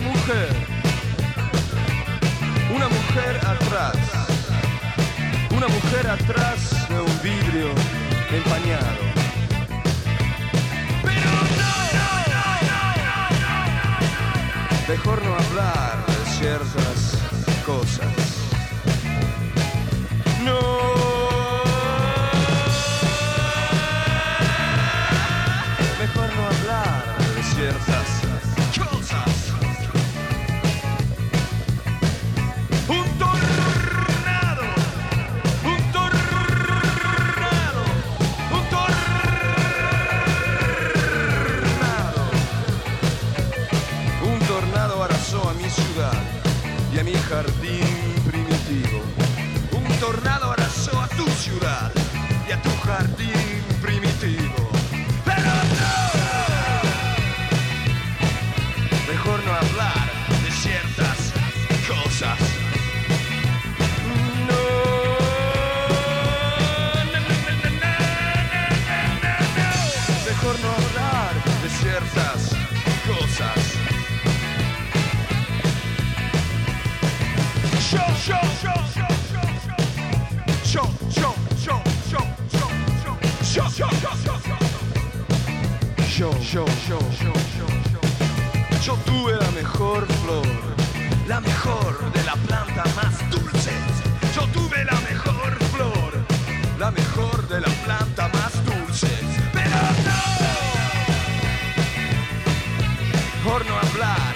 mujer, una mujer atrás, una mujer atrás de un vidrio empañado. Pero no, mejor no hablar de ciertas cosas. Yo, yo, yo, yo, yo. Yo tuve la mejor flor, la mejor de la planta más dulce. Yo tuve la mejor flor, la mejor de la planta más dulce. Pero no, por no hablar.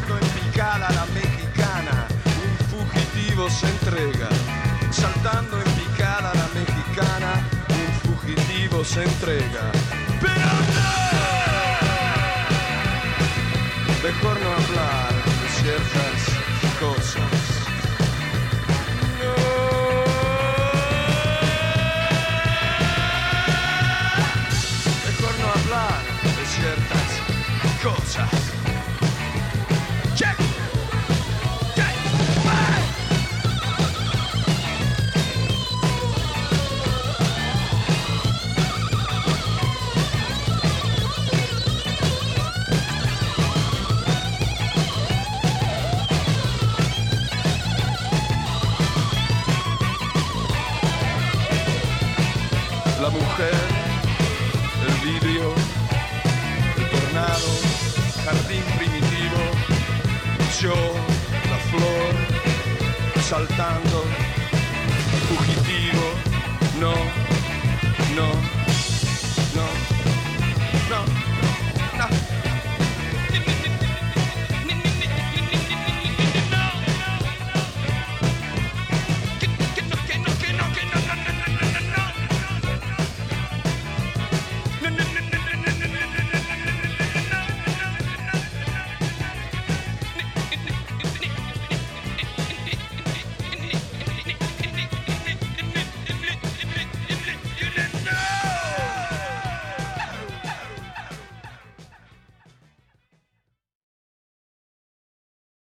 saltando en picada la mexicana, un fugitivo se entrega, saltando en picada la mexicana, un fugitivo se entrega, pero no, mejor no hablar de ciertas cosas. Mejor no hablar de ciertas cosas. el vidrio, el tornado, jardín primitivo, yo, la flor, saltando, fugitivo, no.